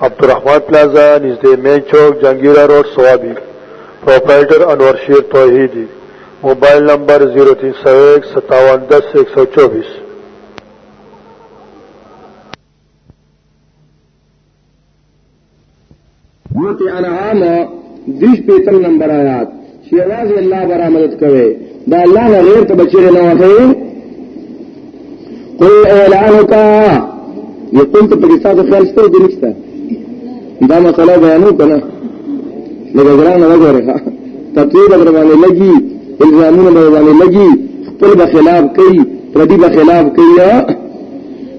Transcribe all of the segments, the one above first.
عبدالرحمن پلازا نزد مین چوک جنگیرہ روڈ سوابی پروپرائٹر انور شیر توحیدی موبائل نمبر 03015710124 چې یوازې الله به را مدد کوي د الله نه غیر ته به چېرې نه وهې قل اعلانکا یې قل ته پکې ستاسو خیال شته او دې نشته دا مسله بیانو که نه لږه ګرانه وګورې ښه تقوی به در باندې لګي الزامونه به در باندې لګي خپل به خلاف کوي پردي به خلاف کوي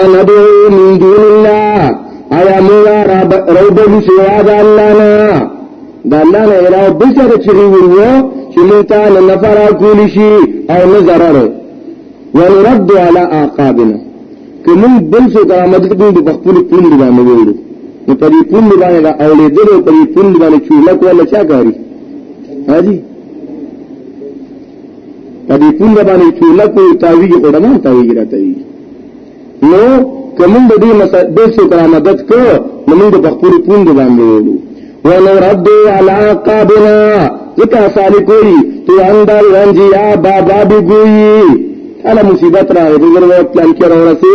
ان ادعو من دون الله ایا مولا رب رب دې سوا د الله نه د الله نه علاوه بل څه چې ویلو چې مونږ ته نه نفر او کولی شي او نه ضرر ونرد على اعقابنا کوم بل څه د آمد کوي د خپل پوند باندې ویلو نو په دې پوند باندې دا اولیدل او په دې پوند باندې چولک ولا چا کوي هادي په دې پوند باندې چولا کوي تاویږي او دمان تاویږي راته وي نو کوم د دې مسدد سو کرا مدد کو نو موږ په خپل پوند باندې وړو ولو رد علا قابنا ذکا سالی کوئی تو اندر رنجی یا بابا بی گوئی الا مصیبت را ہے بزرگ وقت لانکی رو رسی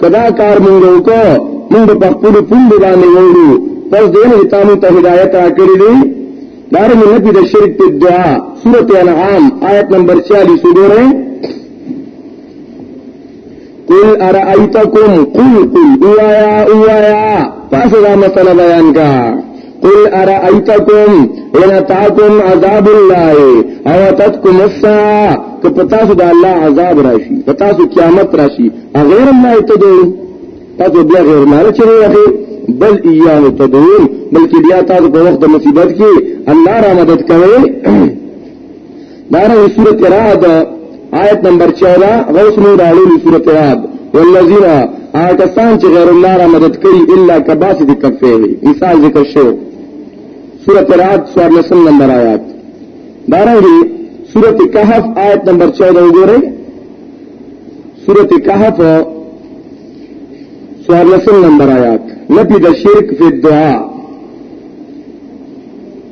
کدا کار مونږ وکړو مونږ په خپل پوند باندې وړو پس دې نه تاسو ته هدایت راکړې دي دار مې نبی د شرک په دعا سورته انعام آیت نمبر 40 وګورئ قل ارائیتکم قل قل اوایا اوایا پاسو دا مسئلہ بیان کا قل ارائیتکم ان اتاکم عذاب الله او اتتکم الساعه که پتا سو د الله عذاب راشي پتا سو قیامت راشي غیر الله تدعو تاسو بیا غیر الله چره وکي بل ایاه تدعو بلکې بیا تاسو په وخت د مصیبت کې الله را مدد کوي دارنګه سورت رعد آیت نمبر 14 غوث نو راړو سورت رعد والذین آکسان چې غیر الله را مدد کوي الا کباس دي کفه مثال ذکر شو سورت رعد سوار لسم نمبر آیات دارنگی سورت کحف آیت نمبر چودہ گو رہے سورت کحف سوار لسم نمبر آیات نبی دا شرک فی الدعا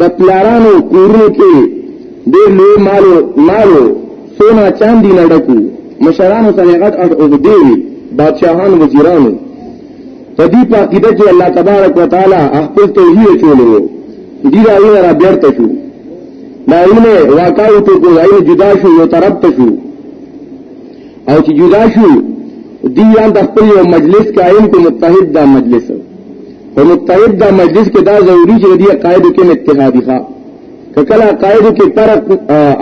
د پلارانو کورونو کې ډېر لوی مالو مالو سونا چاندي نه ډکو مشرانو سره غټ اټ او دې وي بادشاهان وزیرانو په دې په عقیده کې الله تبارک وتعالي خپل توحید چولو دې راوي را بیرته شو دا اینه واقعو ته کو اینه جدا شو یو طرف ته شو او چې جدا شو دی یان د خپل یو مجلس قائم کو متحد دا مجلس په متحد دا مجلس کې دا ضروری چې دې قاعده کې اتحادی ښه کله عقاید کې فرق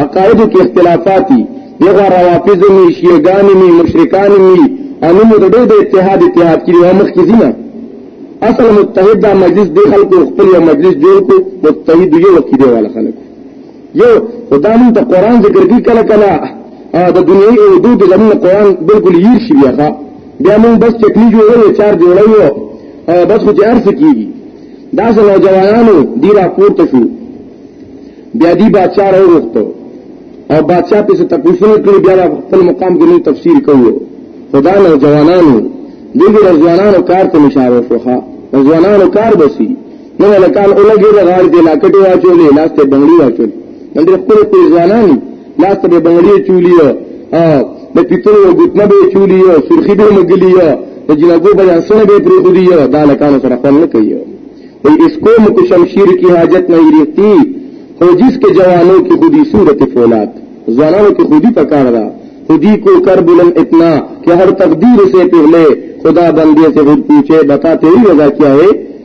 عقاید کې اختلافاتي دغه روافض می شیعگان می مشرکان می انو مو د دې اتحاد اتحاد کې یو مخ کې نه اصل متحد دا مجلس دی خلکو خپل یو مجلس جوړ کو متحد یو کې دی والا خلک یو خدای مون ته قران ذکر کې کله کله د دنیوي او دوی د زمون قران بالکل یې شي بیا بیا موږ بس چکلی جوړو چار جوړو او بس خو جار سکیږي دا څه نوجوانانو دی راپور ته شو بیا دی بادشاہ راو وختو او بادشاہ په څه تپوسونه کړی بیا خپل مقام کې نوې تفسیر کوو خدا نوجوانانو دغه ځوانانو کار ته مشاور شوخه ځوانانو کار بسی نو لکان اولګي د غاړې د لاکټي واچولې لاس ته بنگړي واچولې نن خپل خپل ځوانان لاس ته بنگړي چولې او د پیتلو ګوتنه به چولې او سرخي به مګلې او د جنابو بل اسنه به پرې خو دی او دا لکان سره خپل نه کوي او اس کو مت شمشیر کی حاجت نه رہتی او جس کے جوانوں کی خودی صورت فولاد ځوانانو کې خودی پکار ده خودی کو کر بلن اتنا کہ ہر تقدیر سے پہلے خدا بندے سے خود پوچھے بتاتے ہی وجہ کیا ہے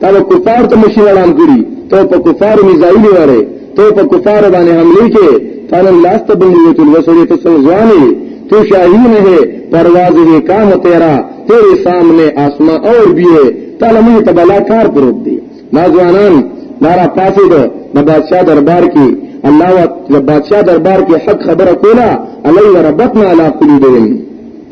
تا به کفار ته مشین اړان کړي ته په کفار میزایل وره ته په کفار باندې حمله کې فلن لاس ته بندیت الوسړې ته ځواني تو شاهین ہے پرواز ہے کام تیرا تیرے سامنے آسمان اور بھی ہے تعالی مې ته بلا کار پروت دی ما ځوانان نارا پاسې ده د بادشاہ دربار کې الله او د بادشاہ دربار کې حق خبره کوله علی ربتنا علی قلوبهم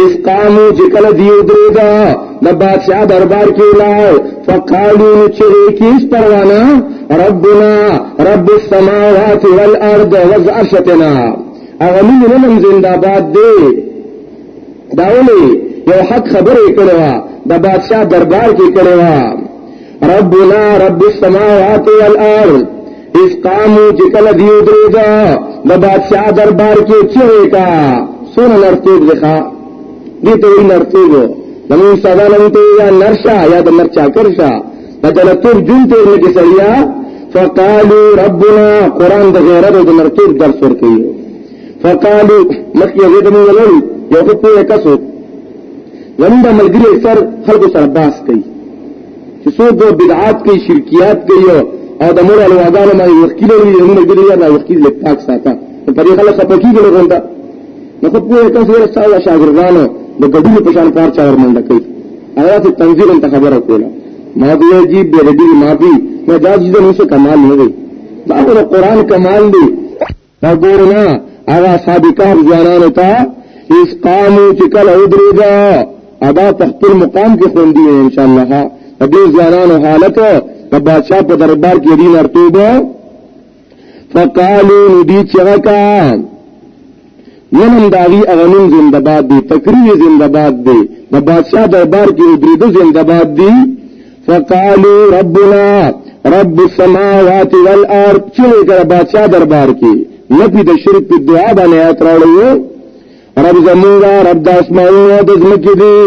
اس قامو چې کله دیو درېدا د بادشاہ دربار کې لاو فقالو چې کې پروانا ربنا رب السماوات والارض وزعشتنا هغه موږ نن زنده باد دی دا ولي یو حق خبرې کړو د بادشاہ دربار کې کړو ربنا رب السماوات والارض استامو چې کله دی ودرېدا د بادشاہ دربار کې چوي کا سون نرتوب ځخه دې ته وی نرتوب نو ساده لم ته یا نرشا یا د مرچا کرشا د جلتوب جون ته لګي سړیا فقالو ربنا قران د غیرت د نرتوب درس ور کوي فقالو مخکې دې ته ویل یو په کسو زمونږ ملګری اکثر خلکو سره باس کوي چې څوک به بدعات کوي شرکیات کوي او د مور الوادانو باندې وقتی لري نو موږ دې یاره وقتی لږ پاک ساته نو په دې خلک خپه کیږي له غونډه نو خو په تاسو یې ساده شاګردانو د ګډونو په شان پار چا ورمنډه کوي هغه ته تنظیم ته خبره کوله ما دې عجیب به دې معافي نه دا چې نو څه کمال نه دی دا د قران کمال دی دا ګورو نه هغه اصحاب کهف ځوانانو ته اس قامو چې کله ودرېږه ادا په خپل مقام کې خوندي ان شاء الله د دې ځوانانو حالت د بادشاہ په دربار کې دین ارتوبه فقالو ندی چغکا نن هم د هغوی هغه نوم زنده باد دی، تقریر یې زنده باد دی، د بادشاه دربار کې ودرېده زنده باد دی. فقالو ربنا رب السماوات والارض چغې کړه بادشاه دربار کې نفي د شرک په دعا باندې آیات راوړی رب زمونږه رب د اسمانونو او د ځمکې دی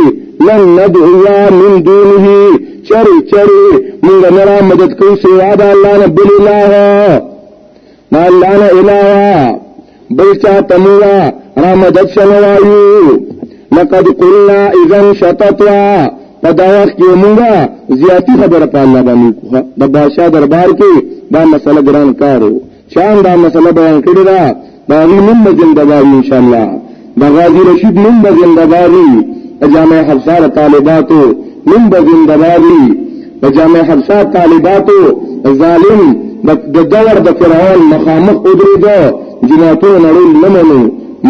لن ندعوا من دونه چری چری مونږ نه را مدد کوو سوا د الله نه بل الله ما الله نه علاوه بل چا تموا را مدد شنوایو لقد قلنا اذا شططا په دا وخت کې موږ زیاتی خبره په الله باندې کوه د بادشاہ دربار کې دا مسله ګران کارو چا دا مسله بیان کړی دا دا نوم مجل دبا ان شاء الله د غازی رشید نوم به زندبادی د جامع حفصار طالباتو نوم به زندبادی د جامع حفصار طالباتو ظالم د دور د فرعون مخامخ ودرېده جماعتونه نړول نه منو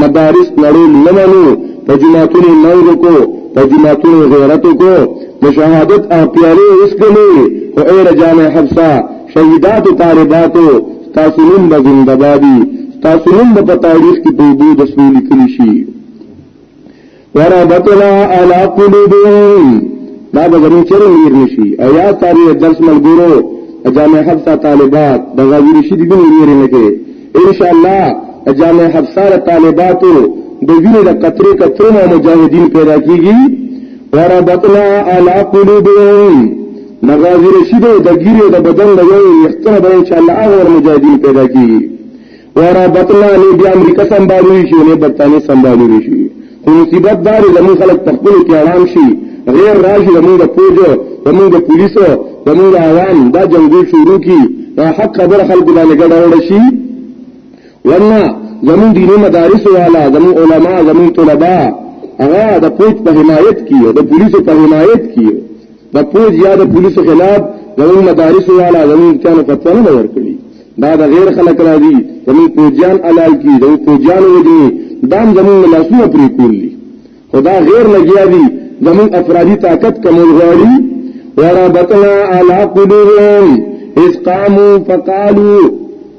مدارس نړول نه منو په جماعتونو نور کو په جماعتونو غیرت کو د شهادت او پیارې اسکلې او ایر جامع حفصه شهیدات طالباتو تاسو نن به زنده بادي تاسو نن به په تاریخ کې په دې د سولې لیکل شي ورابطنا علی قلوبهم دا به زموږ چیرې لیر نشي او یا تاریخ درس ملګرو جامع حفصه طالبات د غوی رشید بن لیر نه کې ان شاء الله جامع حفصه طالباتو د وینې د قطرې قطرې مجاهدین پیدا کیږي ورابطنا علی قلوبهم د غازی رشید او د ګیری او د بدن د یو ویختنه به ان شاء الله هغه ور مجاهدین پیدا کیږي ورا بطنا نه بیا امریکا سمبالوي شي نه برتانیې سمبالوي شي خو مصیبت دا دی زموږ خلک په خپل کې آرام شي غیر راشي زموږ د پوجو زموږ د پولیسو زموږ د عوام دا جنگي شروع کی دا حق خبر خلکو باندې ګډه وړ شي ورنه زموږ دیني مدارس والا زموږ علما زموږ طلبا هغه د پوج په حمایت کې د پولیسو په حمایت کې د پوج یا د پولیسو خلاف زموږ مدارس والا زموږ چانو فتوا نه ورکړي دا د غیر خلک راځي زموږ پوجان علال کی زموږ پوجان وږي دام زموږ لاسونه پرې کولی خدا غیر لګیا دي زموږ افرادي طاقت کمول غواړي ورابطنا علی قلوبهم اذ قاموا فقالوا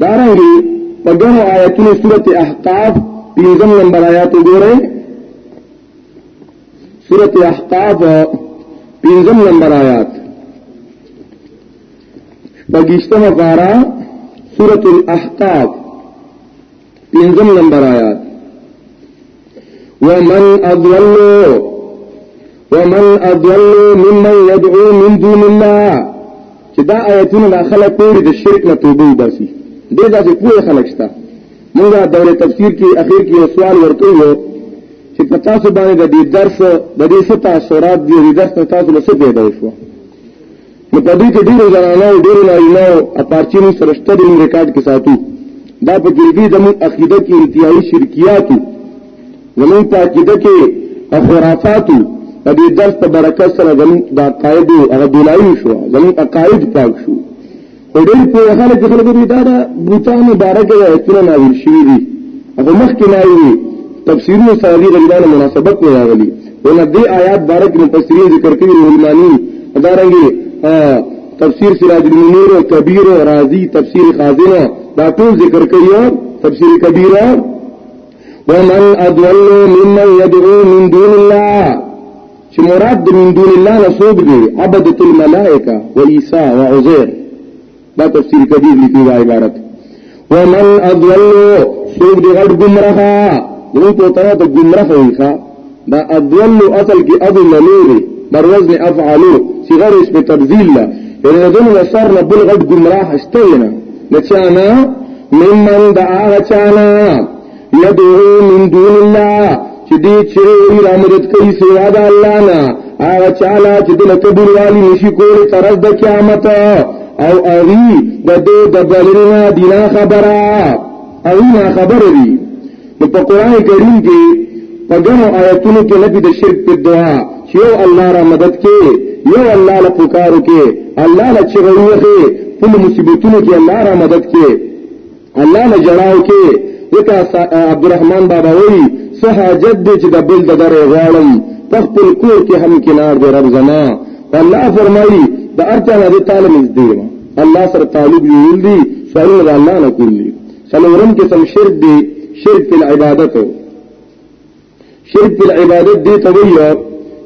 دارنګي په ګڼو آیاتونو سورت احقاف پنځم نمبر آیات وګورئ سورت احقاف پنځم نمبر آیات بګیشتمه پارا سورت الاحقاف پنځم نمبر آیات ومن اضلوا ومن اضلوا ممن يدعو من دون الله چې دا آیتونه د خلک پوری د شرک نه توبه وباسي ډېر داسې پوهه خلک شته موږ د دورې تفسیر کې اخر کې سوال ورکړو چې په تاسو باندې د دې درس د دې څه تاثیرات دي د درس تاسو له څه پیدا شو نو په دې کې ډېرو زنانو او ډېرو نارینهو اپارچینو سره شته د ریکارډ کې ساتو دا په کې دي زموږ عقیده کې انتهایی شرکیاتو زموږ په عقیده کې خرافاتو په دې درس په برکت سره زموږ د عقاید او هغه دلایل شو زموږ عقاید پاک شو او ډېر په هغه کې خلکو دې دا د بوتان مبارک دی چې نازل شوی دی هغه مخکې نه وي تفسیرونه سره دې غریبانو مناسبت نه راغلي ونه دې آیات بارک مفسرین ذکر کوي علمانی ادارنګي تفسیر سراج المنیر او کبیر او رازی تفسیر خازنه دا ټول ذکر کوي تفسیر کبیر ومن ادول ممن يدعو من دون الله چې مراد من دون الله نه څوک دی عبدت الملائکه و عیسی و عزیر دا تفسیر کبیر لیکي دا عبارت ومن اضل سوق دی غټ گمراه دوی په تاسو ته گمراه وي ښا دا اضل اصل کې ابو لنوري مروز نه افعلو صغر اسم تبذيل لا یعنی دغه وسر نه بل غټ گمراه شته نه لچانا ممن دعا چانا یدعو من دون الله چې دې چیرې را مدد کوي سوا د الله نه هغه چاله چې د کبر والی نشي کولی تر د قیامت او اوی د دې د بلنه دینا خبره او نه خبره دي په قران کریم کې په ګڼو آیتونو کې نبی د شرک په دعا چې یو الله را مدد کې یو الله له پکارو کې الله له چغوي کې په مصیبتونو کې الله را مدد کې الله نه جړاو کې ځکه عبدالرحمن بابا وایي څه حاجت دی چې د بل د درې غواړم په خپل کور کې هم کنار دی رب زما الله فرمایي د ارچا نه دې تعالی نږدې ما الله سره تعلق ویل دي سوالونه د الله نه کولی څلورم کې سم شرک دی شرک په عبادت شرک په عبادت دې ته وایي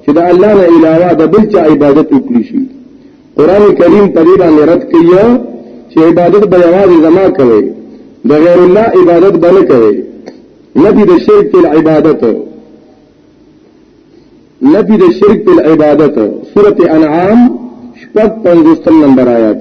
چې د الله نه علاوه د بل چا عبادت وکړي شي قران کریم په دې باندې رد کوي چې عبادت به یوازې زما کوي د غیر الله عبادت به نه کوي نبی د شرک په عبادت نبی د شرک په عبادت سورته انعام شپږ پنځوستم نمبر آیات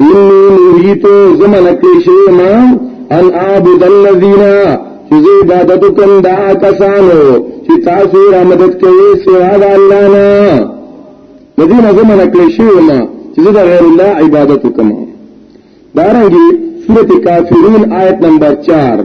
انی نهیتو زمن کړی شوی ما ان اعبد الذین چې عبادت کوم دا کسانو چې تاسو را مدد کوي سوا د الله نه لدین زمن کړی شوی ما چې د غیر الله عبادت کوم دارنګي سورته کافرون آیت نمبر 4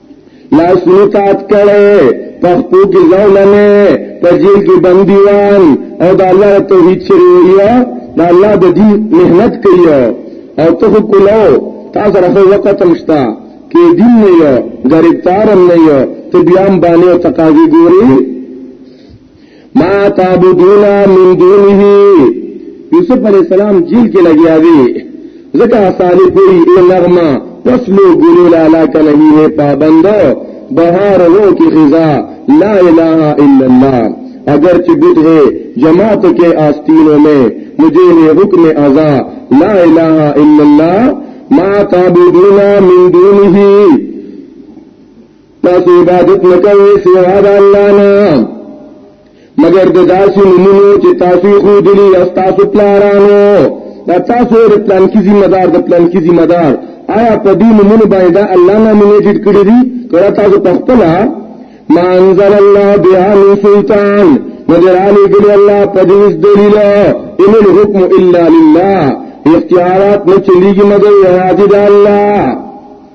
لاسونو تات کړي پخپو کې ځولنه په جیل کې بنديوان او د الله توحید شری ویا د الله د دین مهنت کوي او ته کولو تاسو راځو وخت مشتا کې دین نه یو غریب تارم نه یو ته بیا باندې تقاضي ګوري ما تعبدون من دونه یوسف علیہ السلام جیل کې لګیا دی ځکه اسالی کوئی ای نغمه تسلو ګلو لالا کنهی نه پابندو بهار وو کی خزا لا الہ الا اللہ اگر چې بت ہے جماعت کے آستینوں میں مجھے نے حکم ازا لا الہ الا اللہ ما تعبدون من دونه تاسو عبادت نه کوئ سوا د الله نه مگر د داسې نمونو چې تاسو خو دلی او تاسو پلارانو دا تاسو د پلان کې ذمہ دار د پلان کې ذمہ دار آیا په دې نمونه باندې دا الله نه منیټډ کړی دی کړه تاسو په خپل ما انزل الله بها من سلطان نظر علی ګل الله په دې دلیل ان الحكم الا لله اختیارات نه چلیږي مگر یوازې د الله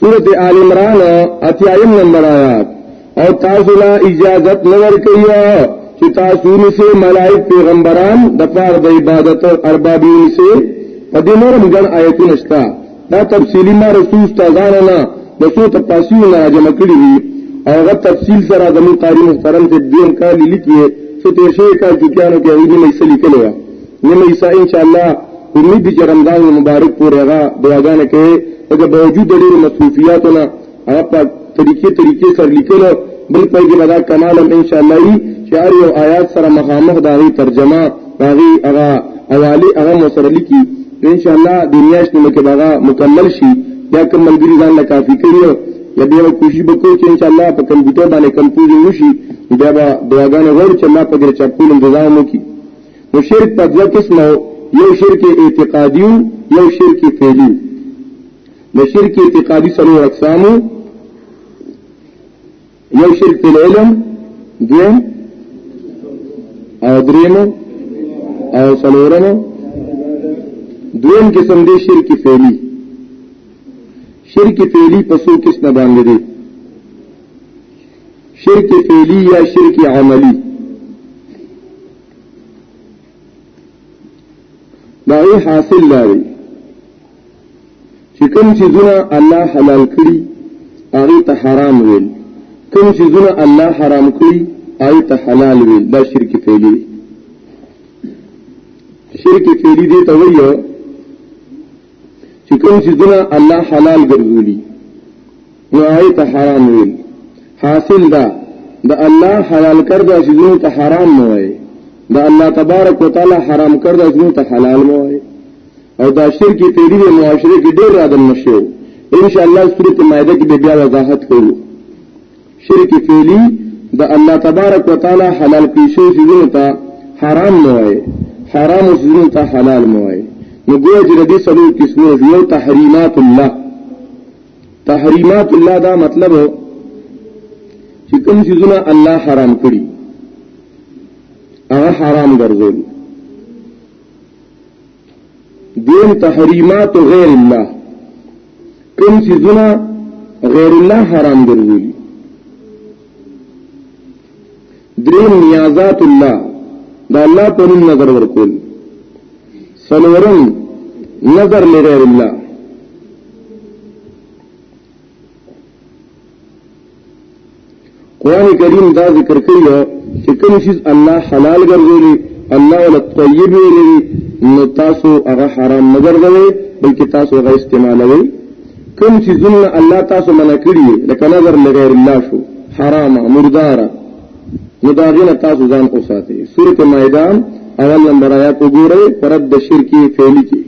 سورت آل عمران اتیایم نمبر آیات او تاسو لا اجازت نور کیا چې تاسو نسه ملائک پیغمبران د پار د عبادت او اربابی نسه په دې نورم ګڼ آیتونه شته دا تفصیلی ما رسول تازان نه د څو تفاصیل نه جمع کړی دي او غو تفصیل سره د مقاری محترم ته دیم کار لیکي چې تیر شوی کار کې کانو کې ایدي مې سلی کړو نیمه حصہ انشاءاللہ امید دی چې رمضان مبارک پورې هغه دعاګانې کوي او د باوجود د ډېرو مصروفیاتو نه هغه په طریقې طریقې سره لیکلو بل په دې باندې کمال هم ان شاء الله وي چې هر یو آیات سره مخامخ د هغې ترجمه د هغې هغه حوالې هغه مو سره لیکي ان شاء الله د میاشت نه کې هغه مکمل شي یا کوم ملګری ځان له کافي کوي یا به کوشش وکړو چې ان شاء الله په کمپیوټر باندې کمپوز وشي دا به دعاګانې غواړي چې الله په دې چاپولم جزا مو کړي نو شرک په دوه قسمه یو شرک اعتقادي یو شرک فعلی د شرک اعتقادي څلور اقسامو یو شرک په علم دویم او دریم او څلورم دویم قسم دی شرک فعلی شرک فعلی په څو قسمه باندې دی شرک فعلی یا شرک عملی دا یې حاصل لري چې کوم چې زونه الله حلال کړی هغه ته حرام ویل کوم چې زونه الله حرام کړی هغه ته حلال ویل دا شرک فعلی شرک فعلی دې ته وایي چې کوم چې دنا الله حلال ګرځولي نو هغه ته حرام ویل حاصل دا د الله حلال کړدا چې دنو ته حرام نه وای د الله تبارک وتعالى حرام کړدا چې دنو ته حلال نه وای او دا شرک تیری د معاشره کې ډېر را دن نشو ان شاء الله سورته مائده کې بیا وضاحت کوو شرک فعلی د الله تبارک وتعالى حلال کړی شو سيزونو ته حرام نه وای حرام سيزونو ته حلال نه وای نو ګویا چې دې سلو قسمو یو تحریمات الله تحریمات الله دا مطلب چې کوم سيزونه الله حرام کړی هغه حرام ګرځول دیم تحریمات غیر الله کوم چې زونه غیر الله حرام ګرځولي دریم نیازات الله دا الله په نوم نظر ورکول سلورم نظر لغیر الله قران کریم دا ذکر کوي چې کوم شي الله حلال ګرځولي الله ولا طیب ویلي نو تاسو هغه حرام نه ګرځوي بلکې تاسو هغه استعمالوي کوم شي ظلم الله تاسو منع کړی لکه نظر لغیر الله شو حرامه مرداره نو دا غینه تاسو ځان اوساتئ سورته مائده اول نمبر آیات وګورئ پرد د شرکی فعلی کې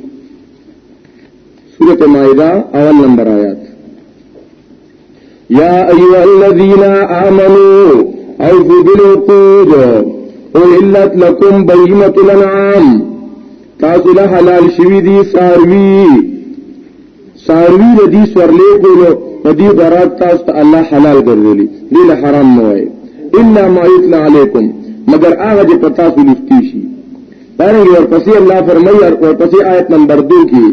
سورة مائدہ اول نمبر آیات یا ایوہ الذین آمنوا اوفو بالعقود احلت لکم بہیمت الانعام تاسو له حلال شوی دي ساروی ساروی د دې سورلې کولو په دې برات تاسو ته الله حلال ګرځولي دې له حرام نه وای الا ما یتلا علیکم مگر هغه چې پتا سو لفتی شي دارنګ ورپسې الله فرمایي ورپسې آیت نمبر 2 کې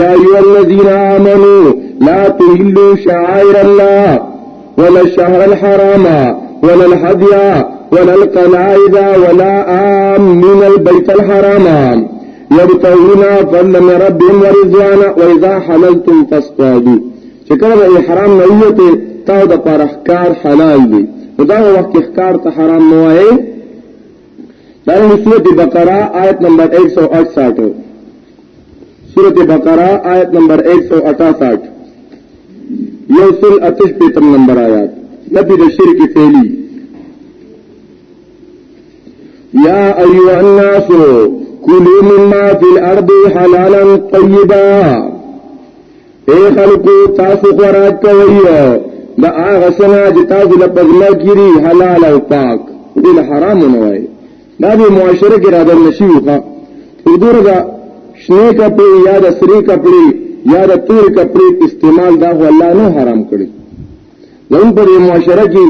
یا ایو الذین آمنو لا تهلوا شعائر الله ولا الشهر الحرام ولا الهدي ولا القلائد ولا آمن البيت الحرام يبتغون فضلا من ربهم ورضوانا واذا حللتم فاصطادوا چې کله د احرام نه ویته تاسو د پاره ښکار حلال دي دا وخت ښکار ته حرام نه وایي دارنګه سورت بقره آیت نمبر 168 سورت بقره آیت نمبر 168 یو سل اتش پیتم نمبر آیات نبی د شرک فعلی یا ایوہ الناس کلو مما فی الارض حلالا طیبا اے خلقو تاسو خوراک کوي دا هغه سنا چې تاسو له پغلا کیری حلال او پاک دل حرام نه وای دا به معاشره کې راځل نشي وکا حضور دا شنه کپڑے یا د سری کپڑے یا د تور کپڑے استعمال دا الله نه حرام کړی زمون پر معاشره کې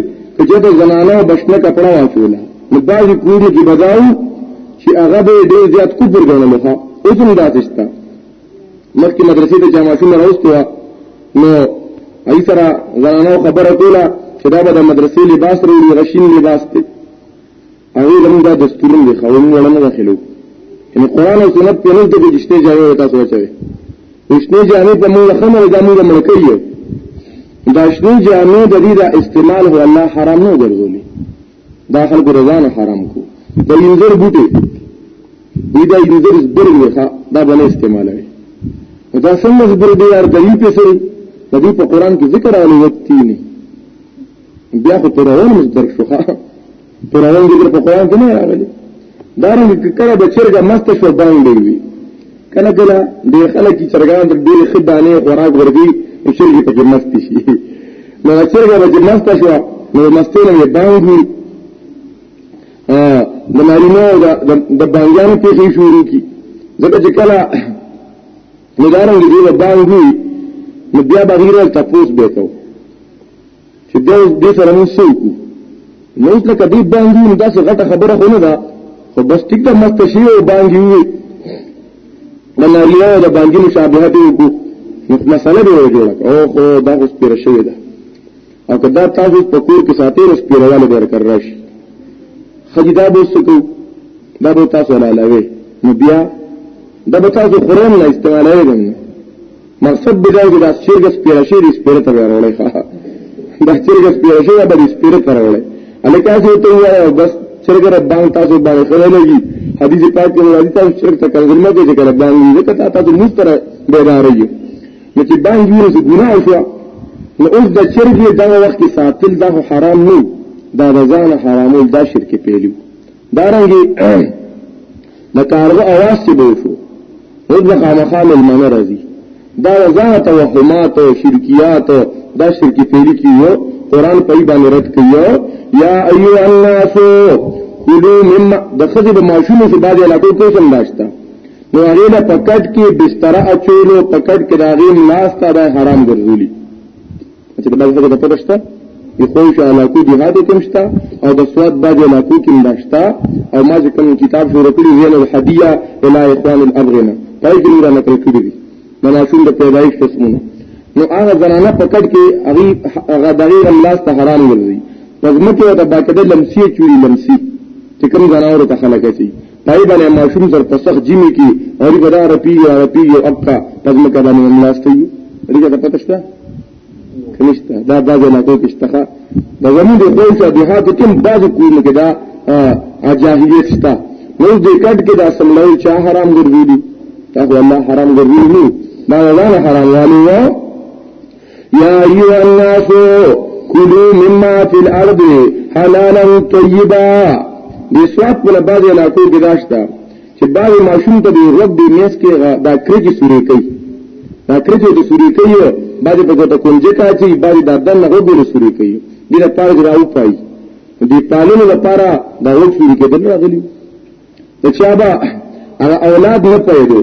چې د زنانه بشنه کپڑا واچولا نو باندې کوی کې بداو چې هغه به ډیر زیات کوپر غنل خو اوس هم داتشتا مخکې مدرسې ته چې ماشوم راوستو نو ای سره زنانو خبره کوله چې دا به د مدرسې لباس وروړي غشین لباس دی هغه زموږ د دستورن دی خو موږ نه داخلو ان قران او سنت په نوم کې جشته جامې تاسو وچوي جشته جامې په موږ خمر جامې ملکي یو دا شنو جامې د دې د استعمال هو الله حرام نه ګرځولي دا خلکو رضانه حرام کو دا یوزر بوټي دی دا یوزر زبر دی ښا دا بل استعمالوي دا څنګه زبر دی یار د یو پیسې د دې په قران کې ذکر راغلی وتی نه بیا خو ترون مصدر شو ښا ترون ذکر په قران کې نه راغلی دارنګه که کله به چرګه مسته شوه بانګ به یې وي کله کله ډېر خلک چې چرګان ته ډېرې ښه دانې خوراک ورکوي نو چرګې پکې مستې شي نو چرګه به چې مسته شوه نو د مستې نه یې بانګ وي د نارینه او د بانګیانو پېښې شروع کړي ځکه چې کله نو دارنګه دې به بانګ وي نو بیا به غیره تپوس به کوو چې دا دې سره موږ څه وکړو نو اوس لکه دې باندې نو داسې غټه خبره خو نه ده خو بس ټیک ده مست شي او باندې وي د نارینه د باندې مشابهت وکړو نو مسله به جوړه او خو دا اوس پیر شوی ده او که دا تاسو په کور کې ساتي اوس پیرواله به کر راشي خجدا به سکو دا به تاسو علاوه نو بیا دا به تاسو قرآن لا استعمالوي مقصد به دا و چې دا چرګ سپیره شي دې سپیره ته به راوړی دا چرګ سپیره شي به دې سپیره ته راوړی هلکه هسې ورته ووایه بس چرګ ربان تاسو باندې ښه ولګي حدیث پاک کې راځي تاسو چرګ ته کنګل مه کوئ چې که ربان وي ځکه تا تاسو لمونځ ته بیداره یو نو چې بانګ وي نو څه ګناه شوه نو اوس د چرګې دغه وخت کې ساتل دا خو حرام نه دا د ځانه حرامول دا شرک پیلي دارنګي د کارغه اواز چې به شو او د خامخا ملمنه راځي دا وزارت او حمات او شرکیات او دا شرکی پیری کیو قران په ای باندې رد کیو یا ایو الناس کلو مما د خزې به ماشومو چې بعد علاقو کې سم داشتا نو هغه د پکټ کې بستر اچولو پکټ کې راغی لاس ته حرام ګرځولي چې د بل څه د پټه شته د خوښ علاقو دی هادو کوم شته او د سواد بعد علاقو کې مداشتا او ما چې کوم کتاب شروع کړی ویل الحدیه الی اخوان الابغنه پای کې را نقل کړی دی مناسون د پیدایش قسمونه نو هغه زنانه پکړ کې هغه هغه دغه الله ته حرام ګرځي پزمکه او د باکده لمسی چوری لمسی چې کوم زنانه ته خلک اچي پای باندې ماشوم سر په سخت جیمی کې او ری بدا رپی او رپی او اکا پزما کا باندې ملاس کوي ری کا پته شته کنيشته دا دا نه کوي کشتخه دا زموږ د خپل څه د هاتو کوم باز کوی کې دا اجاهیت شته نو دې کټ کې دا سملای چا حرام ګرځي دي تاسو الله حرام ګرځي نه دا نه حرام والي یا ایو الناس کلو مما فی الارض حلالا طیبا د سواد په بعض علاقو کې داشتا چې بعض ماشوم ته د رب د میس کې دا کرګي سوري کوي دا کرګي د سوري کوي بعض په ګوته کونجه کاچی بعض د دن نه وګوري سوري کوي دغه پارګ راو پای دي پالونو لپاره دا وڅوري کېدل راغلي ته چا به هغه اولاد نه پیدا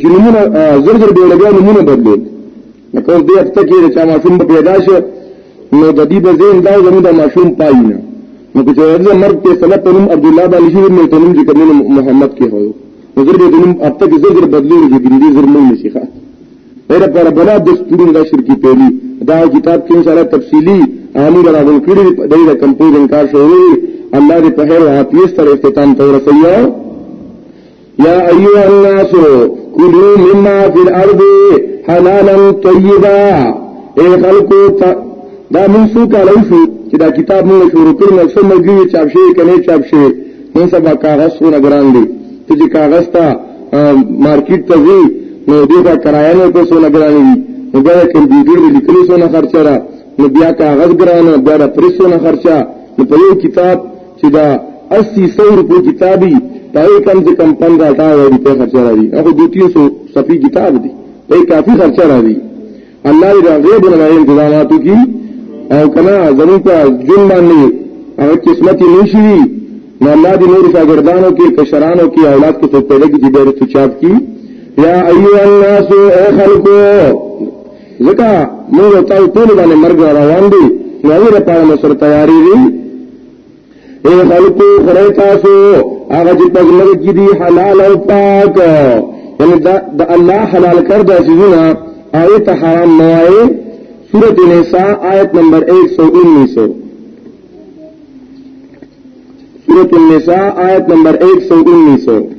چې نمونه زر زر به لګیا نمونه بدلې لکه اوس دې هفته کې چې ماشوم به پیدا شو نو د دې به زین دا زموږ د ماشوم پای نه نو چې د مرګ په سبب په نوم عبد الله باندې شي نو تنم چې کوم محمد کې هو نو زر به د نوم هفته کې زر زر بدلې چې دې زر مونږ نشي ښه اور پر بنا دستوري دا شرکی پیلی دا کتاب کې سره تفصیلی عالی راغون کړی د دې کمپوزینګ کار شروع الله دې په هر حافظ تر اختتام ته ورسوي یا ایها الناس کلوا مما فی الارض حلالا طیبا اے خلقو دا من سو کالو شو چې دا کتاب موږ شروع کړو نو څو مګي چاپ شي کنه چاپ شي نن سبا کاغذ سره ګران دي چې کاغذ ته مارکیټ ته ځي نو دې ته کرایه نه پیسو نه ګرانې دي نو بیا د کمپیوټر د لیکلو څو نه خرچه ده نو بیا کاغذ ګرانه بیا د پریس څو نه خرچه نو په یو کتاب چې دا اسی سو روپو کتابی پای کم سے کم پندرہ اٹھارہ روپے خرچہ رہی اب دو تین سو صفی کتاب دی پای کافی خرچہ رہی الله دې هغه د نړۍ انتظاماتو کې او کنا زموږ په جون باندې هغه قسمت یې نشي وي نو الله دې نور شاګردانو کې کشرانو کې اولاد کې څوک پیدا کړي ډېر څه چاپ کی یا ایو الناس او خلقو ځکه موږ تاسو ټول باندې مرګ روان دي نو هغه لپاره مو سره تیاری دي اے خلقو خره تاسو هغه چې پګلر کې دي حلال او پاک یعنی دا الله حلال کړ دا سيزونه او ته حرام نه وای سورۃ النساء آیت نمبر 119 سورۃ النساء آیت نمبر 119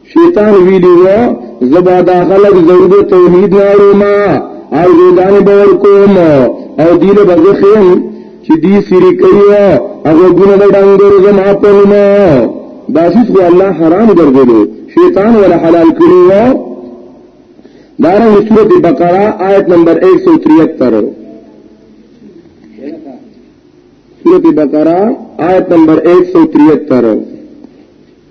شیطان ویلی و زبا دا خلق زید توحید ناروما او زیدان باور کوم او دیل بزخیم چی دی سیری کئی او گونه دا دنگر زما پنما داسیس کو اللہ حرام گردلو شیطان والا حلال کری و دارنگ سورت بقرہ آیت نمبر 173 سورت بقرہ آیت نمبر 173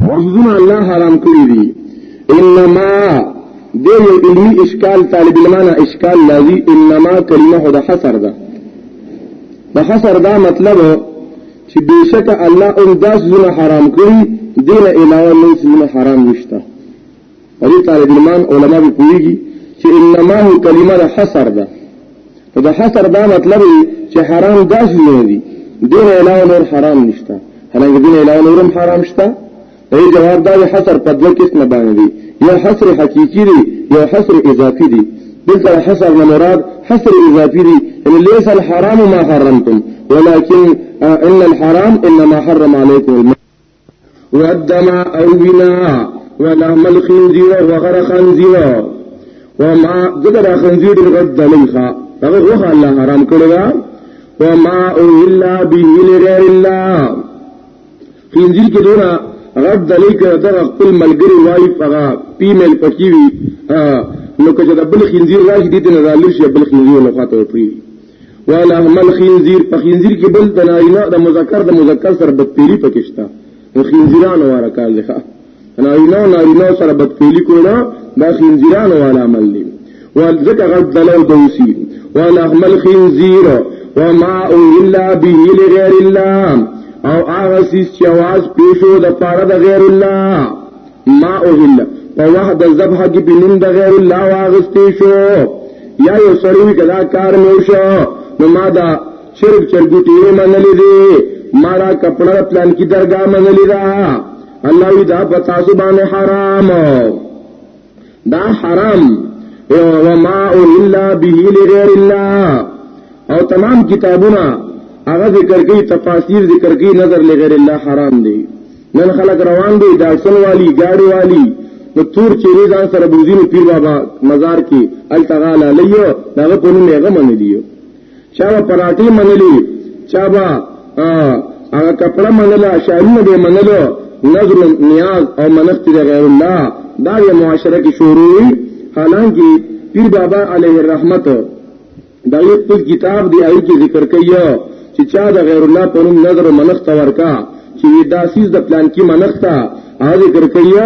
مزدونه الله حرام کړی دي انما د یو علمي اشکال طالب علمانه اشکال لازم انما کلمه د حصر ده د حصر دا مطلب چې بشک الله هم داس زونه حرام کړی دین علاوه نو زونه حرام نشته دې طالب علمان علما به کویږي چې انما هو کلمه د حصر ده نو د حصر دا مطلب دی چې حرام داس نه دي دین علاوه نور حرام نشته هلکه دین علاوه نور هم حرام شته ای جواب دا حصر په دوه قسمه باندې دی یو حصر حقيقي دی یو حصر اضافي دی دلته حصر نه مراد حصر اضافي دی ان ليس الحرام ما حرمتم ولكن ان الحرام انما حرم عليكم الماء والدم او بنا ولحم الخنزير وغر خنزير وما ذكر خنزير غد دليخا هغه غوخه الله حرام کړی دا وما الا به لغير الله خنزير کې دونه غد دلیک دغه خپل ملګری وای هغه پیمل پکې وی نو که دا بل خنزير راشي دې نه رالل شي بل خنزير نه خاطر پری ولا مل خنزیر په خنزیر کې بل د نارینه د مذکر د مذکر سره بدپیری پکشتا نو خنزیران واره کار لخوا نارینه او نارینه سره بدپیری کولا دا خنزیران واره عمل دی والذکر غد دلو دوسی ولا مل خنزیر وما الا به لغیر الله او هغه سیس چې आवाज پیښو د پاره د غیر الله ما اوهل په وحد الذبح کې په نوم د غیر الله واغستې شو یا یو سړی کدا کار نو شو نو ما دا شرک چرګو ته منلې دي ما را کپڑا پلان کی درگاہ منلې دا الله وی دا پتا سو باندې حرام دا حرام وما الا به لغیر الله او تمام کتابونه هغه ذکر کوي تفاسیر ذکر کوي نظر لغیر الله حرام دی نن خلک روان دي داسن والی گاڑی والی نو تور چیرې ځان سره بوزینو پیر بابا مزار کې التغالا لیو داغه په نوم هغه منلیو چا پراټي منلی چا با هغه کپڑا منله شالونه به منلو نظر نیاز او منخت د غیر الله دا یو معاشره کې شروع حالانکه پیر بابا علیه الرحمت دا یو خپل کتاب دی آی کې ذکر کوي چې چا د غیر الله په نوم نظر او منښت ورکا چې دا سیس د پلان کې منښت او ذکر کوي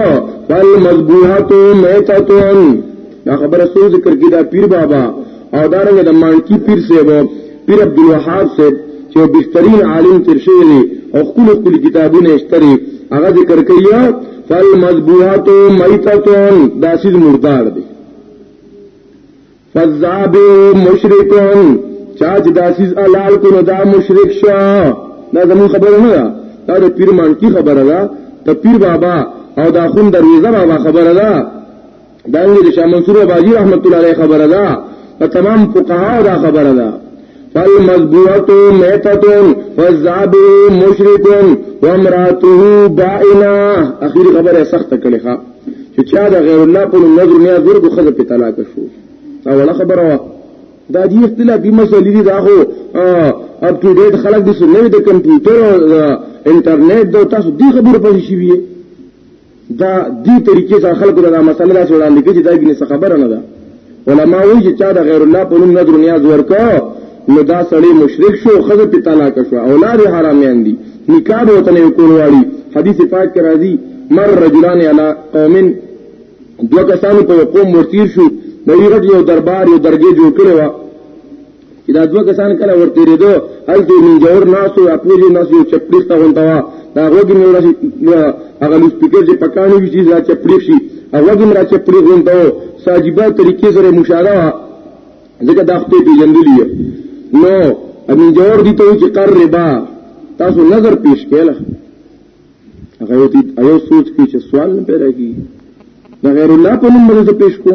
فل مذبوحات میتتون دا خبره سو ذکر کې دا پیر بابا او دا رنګ د مانکی پیر سیب پیر عبد الوهاب سیب چې بهترین عالم تر شوی دی او خپل خپل کتابونه اشتري هغه ذکر کوي فل مذبوحات میتتون دا سیس مردار دی فذابو مشرکون چا چې دا سیز حلال کړو دا مشرک شو دا زمون خبره نه ده دا د پیر مانکی خبره ده ته پیر بابا او دا خون درویزه بابا خبره ده دا د شاه منصور باجی رحمت الله علیه خبره ده په تمام فقها دا خبره ده فالمذبوحه میتۃ والذاب مشرک وامراته بائنا اخیر خبره سخت کړي ښا چې چا د غیر الله په نظر نه ګور کو خزه په طلاق شو دا ولا خبره وا دا دې اختلافي مسلې دي دا هو اپ ټو ډیټ خلک دي سنوي د کمپیوټر او انټرنیټ د تاسو دې خبره پوه شي وي دا دې طریقې سره خلکو دا مسله دا وړاندې کوي چې دا ګنې خبره نه ده علما وایي چې چا د غیر الله په نوم نظر نیاز ورکو نو دا سړی مشرک شو خزه په طلاق شو اولاد حرامیان دي نکاح به وتنه کول واړي حدیث پاک کې راځي مر رجلان علی قوم دو کسانو په قوم مرتیر شو د یو دربار یو درګه جوړ کړو دا دوه کسان کله ورته ریدو هلته من جوړ ناسو خپل ناسو چپړیس ته غونډه وا دا وګم نو راشي هغه لوس پکې چې پکانو وی چې دا چپړی شي هغه وګم را چپړی غونډه و ساجيبه طریقې سره مشاره وا ځکه دا خپل پیجندلی نو امین جوړ دي ته چې قربا تاسو نظر پیش کړه هغه یو دې ایو سوچ کې چې سوال نه پیدا کی دا غیر الله په نوم باندې پیش کو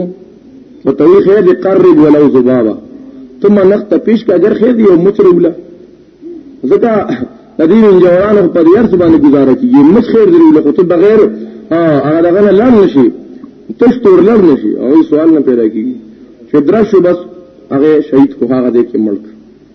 په توي خیر دې قرب ولو ذبابا ثم نخت پیش کا اگر خیر دې یو مچر ولا زکه تدین جوانو په دې ارث باندې گزاره کیږي مچ خیر دې ولا خو ته بغیر هغه دغه نه لام نشي تشتور لړ نشي او سوال نه پیدا کیږي چې درشو بس هغه شهید کو هغه دې کې ملک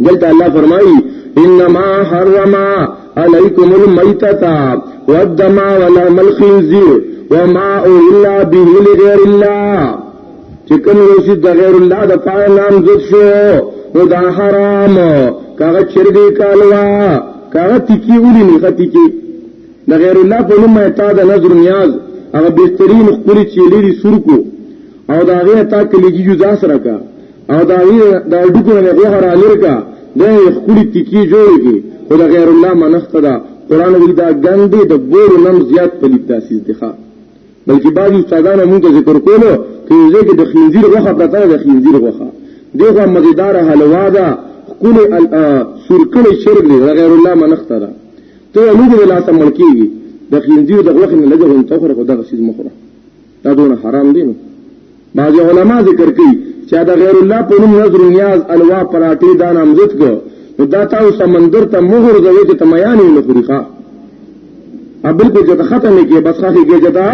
دلته الله فرمایي انما حرم عليكم الميتة والدم ولحم الخنزير وما الا به لغير الله چې کوم یو شي د غیر الله د پاره نام ذکر شو نو دا حرام کاغه چرګي کالوا کاغه تکی ولي نه ختی کې د غیر الله په نوم تا د نظر نیاز هغه بهترین خپل چیلې سور کو او دا غیر تا کلیږي جدا سره کا او دا وی دا ډکو نه غوغه را لرکا دا خپل تکی جوړ کی خو دا غیر الله منخت دا قران وی دا ګندې د بور نم زیات پلیت داسې انتخاب بلکې بعض استادانو موږ ته ذکر کولو چې زه کې د خنزیر غوخه پرته د خنزیر غوخه دغه مزیدار حلوا ده کل سرکل شرک دی غیر الله منخت دا ته موږ لا تملکیږي د خنزیر د غوخه نه لګون ته خو دغه شی مخره دا دونه حرام دی نو بعضی علما ذکر کوي چې دا غیر الله په نوم نظر نیاز الوا پراټي دا نامزد کو نو دا تاسو سمندر ته مهر زوي چې تمیان نه خوري ښا ابل په جته ختمه کې بس خاصه کې جدا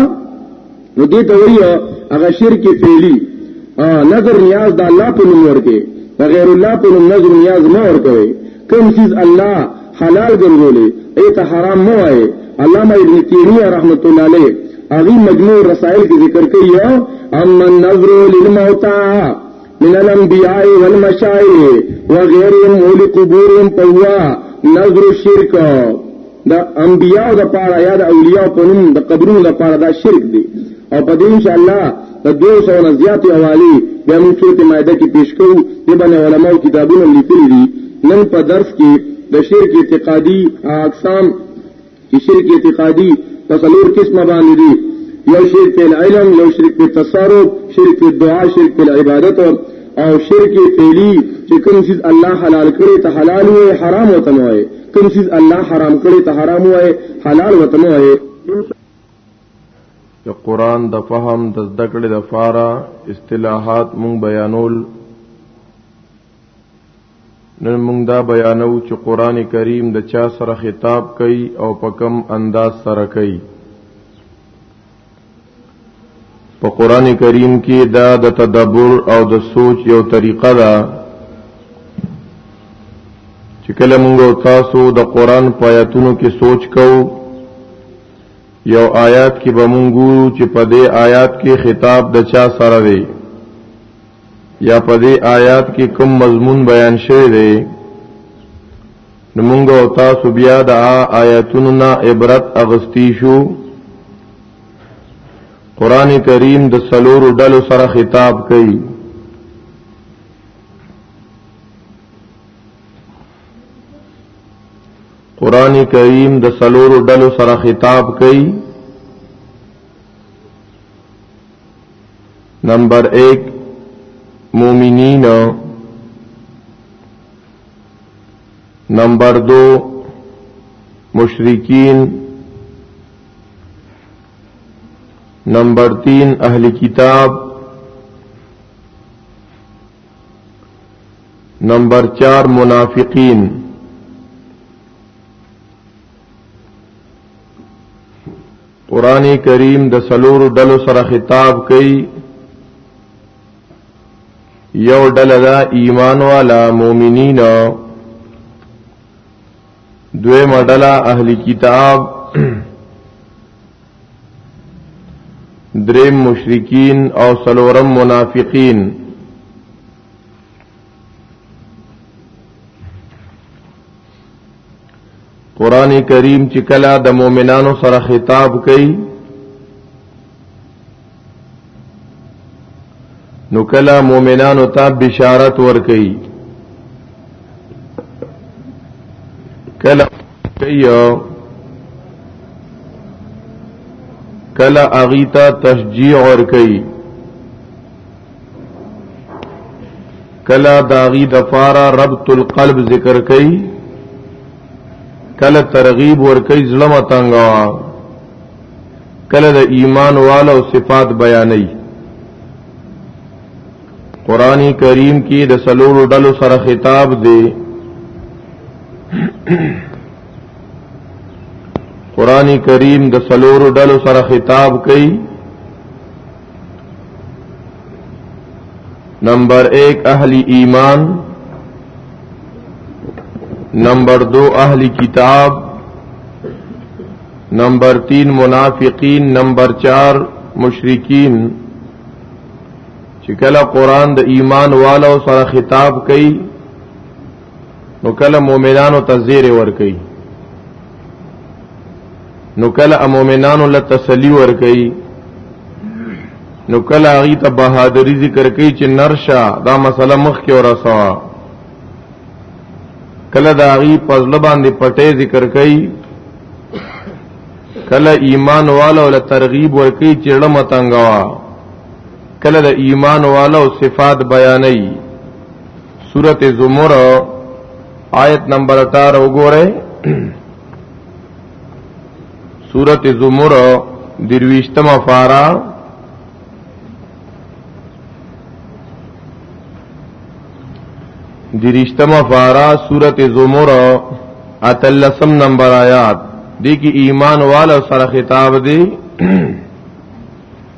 نو دې ته وایي هغه شرک فعلی نظر نیاز د الله په نوم ورکه غیر الله په نوم نظر نیاز نه ورکوي کوم چیز الله حلال ګرځولې ایت حرام مو وای علامه ابن تیمیه رحمت الله علیه اغي مجموع رسائل کې ذکر کوي اما النظر للموتى من الانبیاء والمشائخ وغيرهم ولقبورهم فهو نظر الشرك د انبیاء د پاره یا د اولیاء په نوم د قبرونو د پاره دا شرک دی او په دې ان شاء الله د 200 نه زیات حوالی بیا موږ څه ماده کې پیش کوو د باندې علماو کتابونه لیکلي دي نن په درس کې د شرک اعتقادي اقسام چې شرک اعتقادي په څلور قسمه باندې دي یو شرک په علم یو شرک په تصرف شرک په دعا شرک په عبادت او شرک فعلی چې کوم چیز الله حلال کړی ته حلال وي حرام وته نه وي کوم چیز الله حرام کړي ته حرام وای حلال وته نه وای د قران د فهم د زده کړې د فاره اصطلاحات مونږ بیانول نن مونږ دا بیانو چې قران کریم د چا سره خطاب کوي او په کم انداز سره کوي په قران کریم کې دا د تدبر او د سوچ یو طریقه ده چې کله موږ تاسو د قران په آیاتونو کې سوچ کوو یو آیات کې به موږ ګورو چې په دې آیات کې خطاب د چا سره دی یا په دې آیات کې کوم مضمون بیان شوی دی نو موږ او تاسو بیا د آیاتونو نه عبرت اغستی شو قران کریم د سلور ډلو سره خطاب کوي قران کریم د سلور ډلو سره خطاب کوي نمبر 1 مومنین نمبر دو مشرکین نمبر تین اہل کتاب نمبر چار منافقین قرآن کریم د سلور ډلو سره خطاب کوي یو ډله دا ایمان والا مؤمنین دوی مډلا اهل کتاب دریم مشرکین او سلورم منافقین قران کریم چې کله د مؤمنانو سره خطاب کوي نو کله مؤمنانو ته بشارت ور کوي کله کوي کله اغیتا تشجیع ور کوي کلا داغی دفارا ربط القلب ذکر کئی کلا ترغیب ورکی ظلم تنگا کلا دا ایمان والا و صفات بیانی قرآن کریم کی د سلور ډلو سره خطاب دی قرآن کریم د سلور ډلو سره خطاب کوي نمبر ایک اہل ایمان نمبر دو اہل کتاب نمبر تین منافقین نمبر چار مشرقین چې کله قران د ایمان والو سره خطاب کوي نو کله مؤمنانو ته زیره ور کوي نو کله مؤمنانو له تسلی ور کوي نو کله هغه ته بهادری ذکر کوي چې نرشا دا مسله مخ کې اور سوا کله دا هغه پزل باندې پټه ذکر کوي کله ایمان والو له ترغیب ور کوي چې لمه تنگوا کله د ایمان والو صفات بیانوي سورت زمر آیت نمبر 18 وګورئ سورت زمر درویشتم فارا دریشتم فارا سورت زمر اتلسم نمبر آیات دی کی ایمان والا سره خطاب دی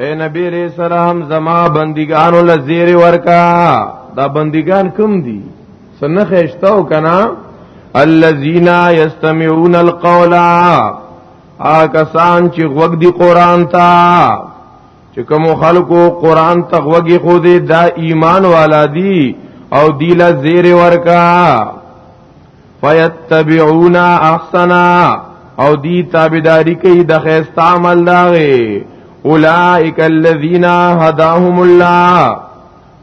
اے نبی علیہ السلام زما بندگانو لزیر ورکا دا بندگان کم دی سنخ اشتاو کنا الذین یستمعون القول آکسان چې غوږ دی قران ته چې کوم خلکو قران ته غوږ خو دې دا ایمان والا دی او دیلا زیر ورکا فیتبعون احسنا او دی تابعداری کوي د خیست عمل داغه اولائک الذین هداهم الله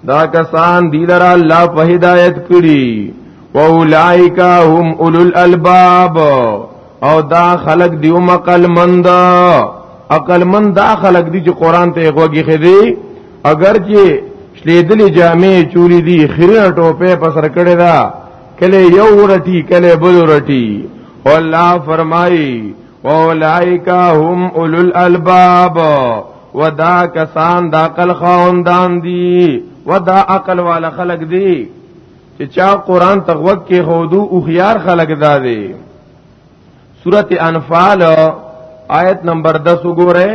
دا کسان دی لرا الله په هدایت کړي و اولائک هم اولو الالباب او دا خلق دی او مقل مند عقل مند دا خلق دی چې قران ته غوږی خدي اگر چې شلیدلې جامې چوری دی خیره ټوپه پسر کړي دا کله یو ورټی کله بل ورټی الله فرمایي واولائک هم اولو الالباب ودا کسان دا عقل خواندان دي ودا عقل والا خلق دي چې چا قران تغوک کې هودو او خيار خلق دا دي سورته انفال آیت نمبر 10 وګورئ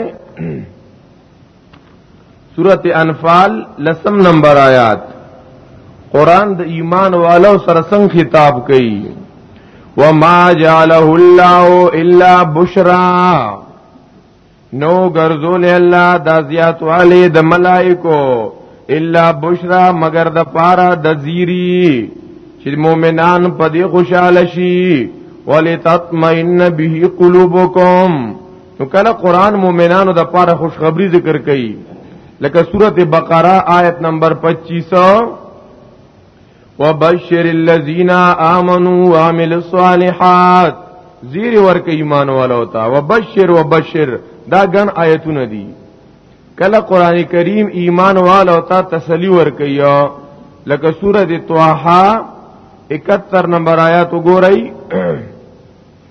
سورت انفال لسم نمبر آیات قرآن د ایمان والو سره څنګه خطاب کوي وما جعله الله الا بشرا نو ګرځول الله د زیات والي د ملائکو الا بشرا مگر د پارا د زیری چې مؤمنان په دې خوشاله شي ولتطمئن به قلوبکم نو کله قران مؤمنانو د پاره خوشخبری ذکر کړي لکه سوره بقره آیت نمبر 25 وبشر الذين امنوا وعملوا الصالحات زیر ورک ایمان والو ته وبشر وبشر دا ګن آیتونه دي کله قران کریم ایمان والو ته تسلی ورکیا لکه سوره طه 71 نمبر آیات وګورئ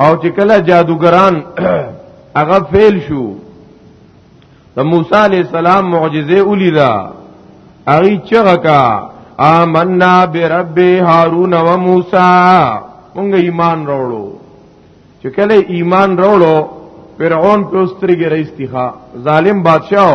او چې کله جادوګران هغه فعل شو د موسی علی السلام معجزه ولیدا هغه چغه کا آمنا برب هارون و موسی مونږ ایمان راوړو چې کله ایمان راوړو فرعون په سترګې راستیخه ظالم بادشاہ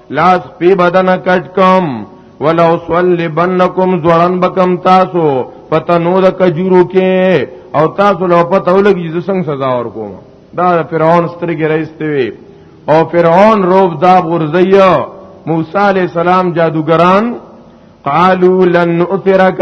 لاس پی بدن کټ کوم ولو صلیبنکم زورن بکم تاسو پتنو د کجورو کې او تاسو له پته ولګي چې څنګه سزا ورکوم دا فرعون سترګې راځته وي او فرعون روب دا غرزیه موسی علی السلام جادوګران قالو لن نؤثرک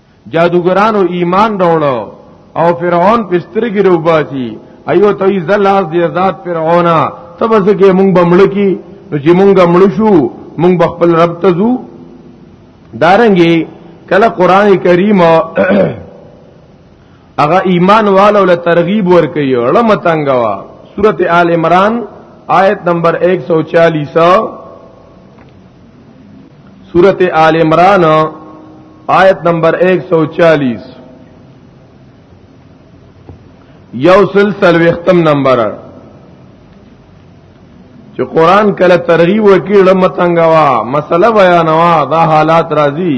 جادوګرانو ایمان راوړو او فرعون پسترګي روباسي ایو ته ذلاس دی ذات فرعون تب زګه مونږ بمړکی نو چې مونږ مړ شو مونږ خپل رب ته ځو دارنګي کله قران کریم هغه ایمان والو له ترغیب ورکي علم تنگوا سورته آل عمران آیت نمبر 140 سورته آل عمران آیت نمبر 140 یو سلسل وختم نمبر چې قران کله ترغیب ورکړي لمتنګوا مسله بیانوا دا حالات راځي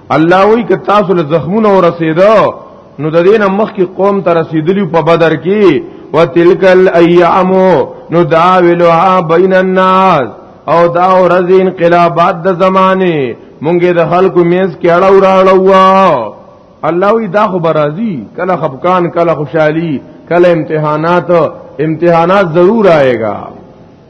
الله وی که تاسو له زخمونو ورسېدو نو د دینه مخکې قوم ته رسیدلی په بدر کې وتلک الايام نو دا ویلوها بین الناس او دا ورځ انقلابات د زمانه مونږه د خلکو مینس کې اړه وراړو الله وی دا خو برازي کله خفقان کله خوشحالي کله امتحانات امتحانات ضرور آئے گا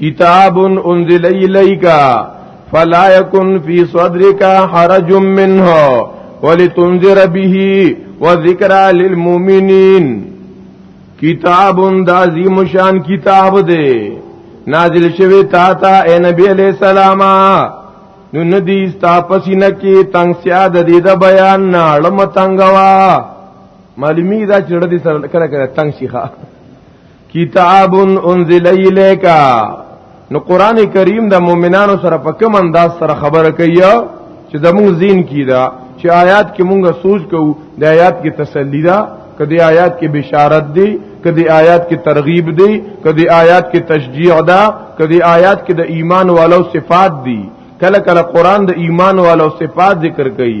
کتاب انزل الیک فلا یکن فی صدرک حرج منه ولتنذر به وذکرا للمؤمنین کتاب د عظیم شان کتاب دی نازل شوی تا ته اے نبی علیہ السلام نو ندی ستا پسینه کې تنگ سیاد دی د بیان نه لم تنگوا معلومی دا چې ردی سره کله کله تنگ شيخه کتاب انزل الیک نو قران کریم د مؤمنانو سره په کوم انداز سره خبره کوي چې زموږ زین کیدا چې آیات کې مونږه سوچ کوو د آیات کې تسلی ده کدی آیات کې بشارت دی کدی آیات کې ترغیب دی کدی آیات کې تشجیع ده کدی آیات کې د ایمان والو صفات دي کله کله قران د ایمان والو صفات ذکر کوي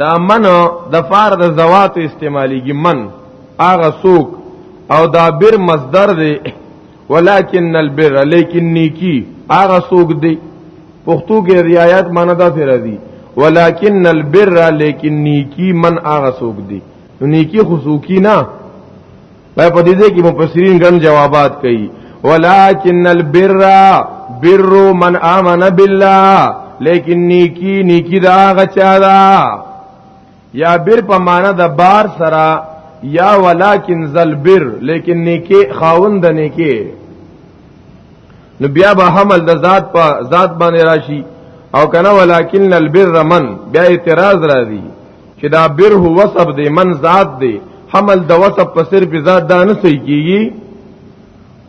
دا من د فار د زوات استعمالیږي من اغه سوک او دا بر مصدر دی ولکن البر لیکن نیکی اغه سوک دی پښتو کې ریایت معنی دا سره دی ولکن البر لیکن نیکی من اغه سوک دی نیکی خصوصی نه په پدې ځای کې مفسرین ګڼ جوابات کوي ولکن البر بر من امن بالله لیکن نیکی نیکی دا غچا دا یا بر په معنا د بار سرا یا ولکن ذل بر لیکن نیکی خاوند د نیکی نو بیا به حمل د ذات په ذات باندې راشي او کنه ولکن البر من بیا اعتراض راځي چې دا بره وصف دی من ذات دی حمل د وصف په صرف ذات دا نه صحیح کیږي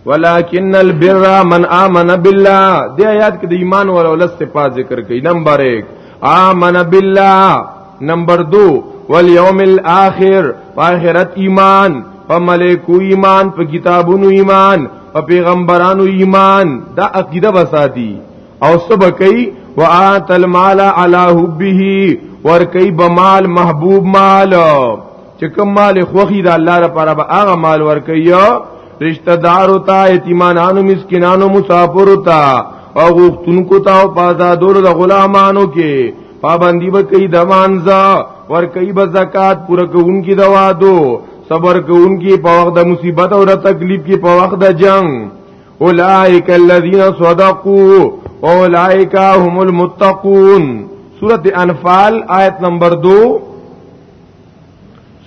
ولكن البر من آمن بالله دې آیات کې د ایمان ور اولس صفات ذکر کړي نمبر 1 آمن بالله نمبر 2 والیوم الاخر اخرت ایمان په ملائکو ایمان په کتابونو ایمان په پیغمبرانو ایمان دا عقیده وساتي او سبکی وآت المال علی حبه ور کوي بمال محبوب مال چې کوم مال خوخي د الله لپاره به هغه مال ور کوي رشتہ دار او تا یتیمانانو مسکینانو مسافر او تا او غختونکو تا او پازادور د غلامانو کې پابندی به کوي د مانزا ور کوي به زکات پوره کوونکی د وادو صبر کوونکی په وخت د مصیبت او د تکلیف کې په وخت د جنگ اولائک الذین صدقوا اولائک هم المتقون سورۃ انفال آیت نمبر 2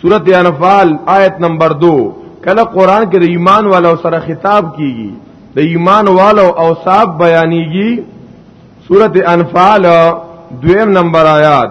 سورۃ انفال آیت نمبر 2 کله قران کې د ایمان والو سره خطاب کیږي د ایمان والو اوصاف بیانېږي سورۃ انفال دویم نمبر آیات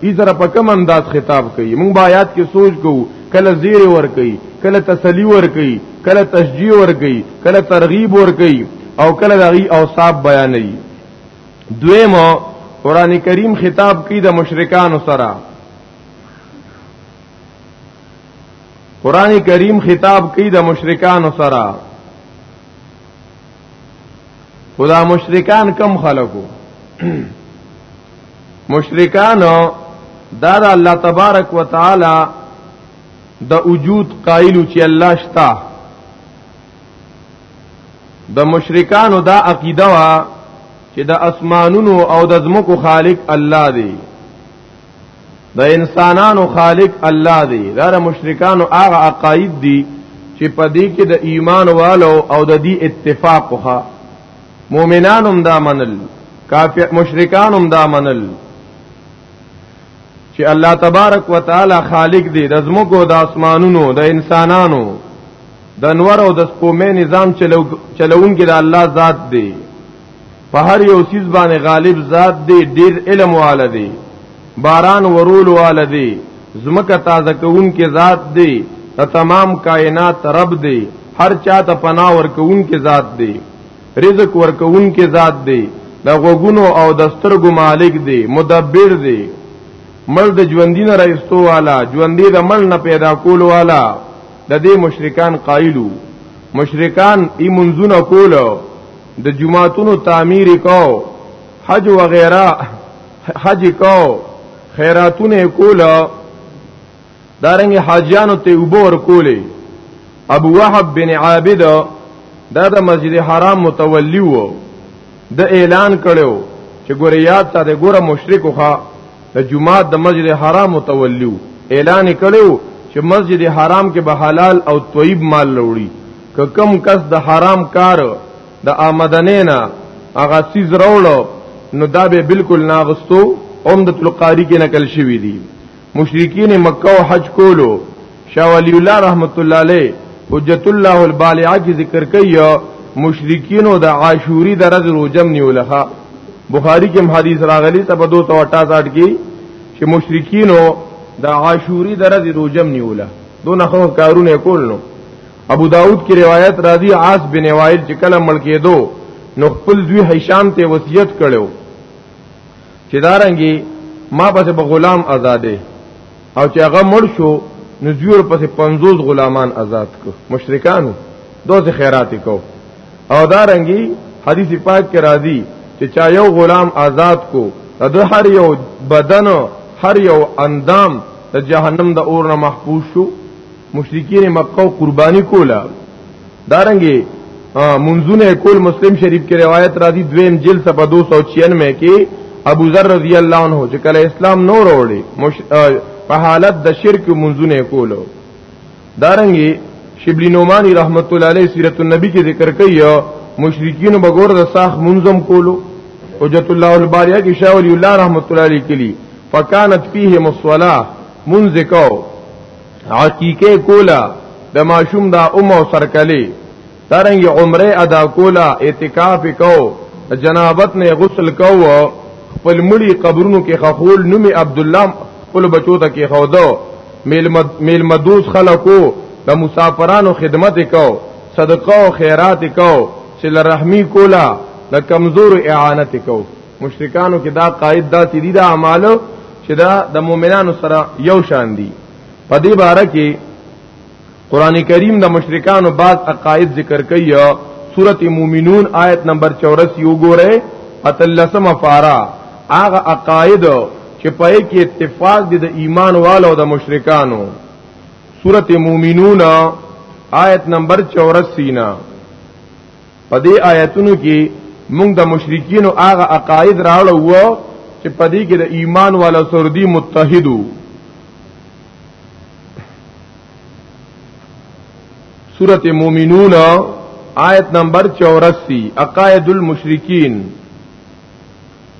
ای سره په کوم انداز خطاب کوي موږ با یاد کې سوچ کوو کله زیر ور کوي کله تسلی ور کوي کله تشجیع ور کوي کله ترغیب ور کوي او کله دغي اوصاف بیانوي دویمه قران کریم خطاب کوي د مشرکان سره قران کریم خطاب کوي د مشرکان سره خدا مشرکان کم خلقو مشرکان دا د الله تبارک وتعالى د وجود قائل چې الله شتا د مشرکان دا عقیده وا چې د اسمانونو او د زمکو خالق الله دی د انسانانو خالق الله دی دا د مشرکانو هغه عقاید دي چې په دې کې د ایمان والو او د دې اتفاق وخا مؤمنان هم دا منل کافر مشرکان هم دا منل چې الله تبارک وتعالى خالق دی د زمکو د اسمانونو د انسانانو د انور او د سپومې نظام چلو چلوونکي د الله ذات دی په هر یو چیز باندې غالب ذات دی ډیر علم والا دی باران ورول والا دی زمکه تازه کون کې ذات دی ته تمام کائنات رب دی هر چا ته پناه ورکون کې ذات دی رزق ورکون کې ذات دی د غوګونو او د سترګو مالک دی مدبر دی مل د ژوندین رئیستو والا ژوندې د مل نه پیدا کول والا د دې مشرکان قائلو مشرکان ای منزونه کولو د جمعاتونو تعمیر کو حج وغیرہ حج کو خیراتونه کولا دارنګ حاجیانو ته وبور کولې ابو وهب بن عابد دا د مسجد حرام متولی وو د اعلان کړو چې ګوریات ته د ګوره مشرکو ښا د جمعه د مسجد حرام متولی اعلان کړو چې مسجد حرام کې به حلال او طیب مال لوړي که کم کس د حرام کار د آمدنې نه هغه سیز راوړو نو دا به بالکل ناغستو عمدت القاری کې نقل شوی دی مشرکین مکه او حج کولو شاه ولی الله رحمت الله علیه حجت الله البالعه کی ذکر کوي مشرکین او د عاشوری درز روجم نیولخه بخاری کې حدیث راغلی ته په 268 کې چې مشرکین او د عاشوری درز روجم نیوله دون خو کارونه کول نو ابو داود کی روایت راضی عاص بن وائل چې کله مړ کېدو نو خپل دوی هشام ته وصیت کړو چې دارنګي ما پس به غلام آزادې او چې هغه مړ شو نو زیور پس 50 غلامان آزاد کو مشرکانو دوه خیرات کو او دارنګي حدیث پاک کې راځي چې چا یو غلام آزاد کو د هر یو بدن هر یو اندام د جهنم د اور نه محفوظ شو مشرکین مکه او قربانی کولا دارنګي منځونه کول مسلم شریف کې روایت راځي دویم جلد صفحه 296 کې ابو ذر رضی الله عنه چې کله اسلام نو وروړي په حالت د شرک منځونه کولو دارنګي شبلی نومانی رحمت الله علیه سیرت النبی کې ذکر کوي مشرکین بغور د ساخ منظم کولو حجت الله الباریه کې شاه ولی الله رحمت الله علیه کلی فکانت فیهم الصلاه منذ کو عقیقه کولا د ماشوم دا ام او سرکلی ترنګ عمره ادا کولا اعتکاف کو جنابت نه غسل کو خپل مړي قبرونو کې خخول نومي عبد الله خپل بچو ته کې خودو میل مدوس خلکو د مسافرانو خدمت کو صدقه او خیرات کو صله رحمی کولا د کمزور اعانت کو مشرکانو کې دا قائد دا چې دي دا اعمال چې دا د مؤمنانو سره یو شان دي په دې باره کې قران کریم د مشرکانو بعض عقاید ذکر کوي سورته مومنون آیت نمبر 84 یو ګوره اتلسم فارا هغه عقاید چې په کې اتفاق دي د ایمان والو د مشرکانو سورته مومنون آیت نمبر 84 نه په دې آیتونو کې موږ د مشرکین او هغه عقاید راړو وو چې په دې کې د ایمان والا سردی متحدو سورت مومنون آیت نمبر 84 عقائد المشرکین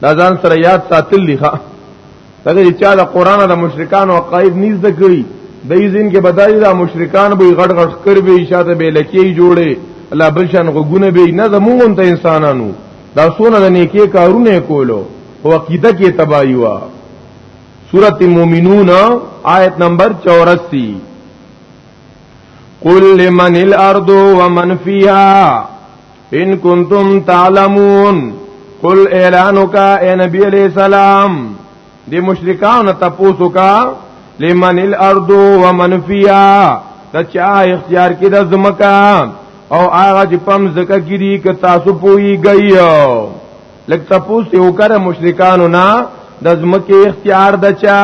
دا ځان سره یاد ساتل لخوا دغه چې چا د قران د مشرکان او قائد نیز د کړی د ایزین کې بدایي دا مشرکان به غړ غړ کر به شاته به لکی جوړي الله بلشان غونه به نه زمونږ ته انسانانو دا سونه د نیکی کارونه کولو او عقیده کې تباہی وا سورۃ المؤمنون آیت نمبر 84 قل لمن الارض ومن فيها ان کنتم تعلمون قل اعلانو کا اے نبی علیہ السلام دی مشرکان تپوسو کا لمن الارض ومن فیا دا چا اختیار کی دا زمکا او آغا چی پم زکا کی دی که تاسو پوئی گئی لگ تپوس تیو کر مشرکانو نا دا زمکی اختیار دا چا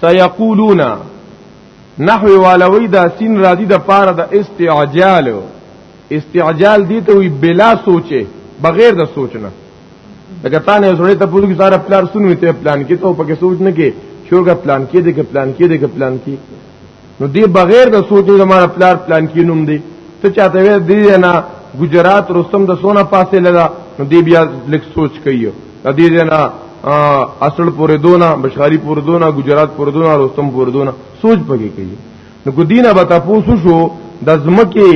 سيقولون نحوی والوی دا سین راضی د پاره د استعجال استعجال دی ته وی بلا سوچه بغیر د سوچنه لکه تا نه زړه ته پوری ساره پلان سنوي ته پلان کې ته پکې سوچ نه کې شوګه پلان کې دې کې پلان کې دې کې پلان کې نو دی بغیر د سوچ نه زماره پلار پلان کې نوم دی ته چاته وې دی نه ګجرات رستم د سونه پاسه لدا نو دی بیا لیک سوچ کوي د دې نه اصل پورې دونه بشاری پورې دونه ګجرات پورې دونه رستم پورې دونه سوچ پکې کوي نو کو دینه به تاسو شو د زمکه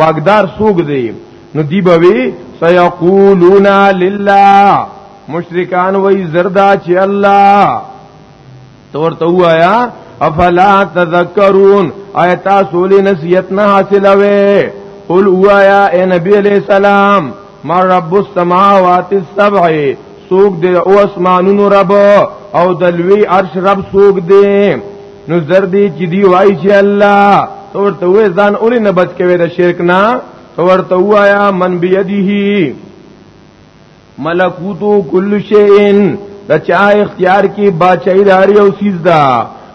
واګدار سوګ دی نو دی به وی سيقولون لله مشرکان وای زردا چې الله تور ته وایا افلا تذکرون آیت سولی نصیحت نه حاصلوي قل وایا اے نبی علیہ السلام ما رب السماوات السبع سوق دے او اسمانونو رب او دلوی عرش رب سوق دے نو زر دی چې دی وای چې الله تور ته وې ځان اوري نه بچ کوي د شرک نه تور ته وایا من بيدیه ملکوتو کل شئین د چا اختیار کې بچی داری او سیز دا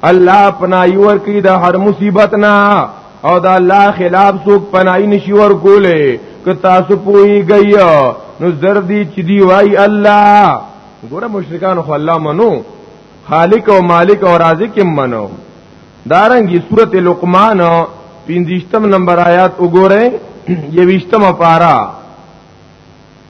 الله پنای ور کوي د هر مصیبت نه او د الله خلاف څوک پنای نشي ور کوله که تاسو پوي گئی نو زر دی چې دی وای الله ګوره مشرکان خو الله منو خالق او مالک او رازق منو دارنګي سورته لقمان 15 نمبر آیات وګوره یوشتمه پارا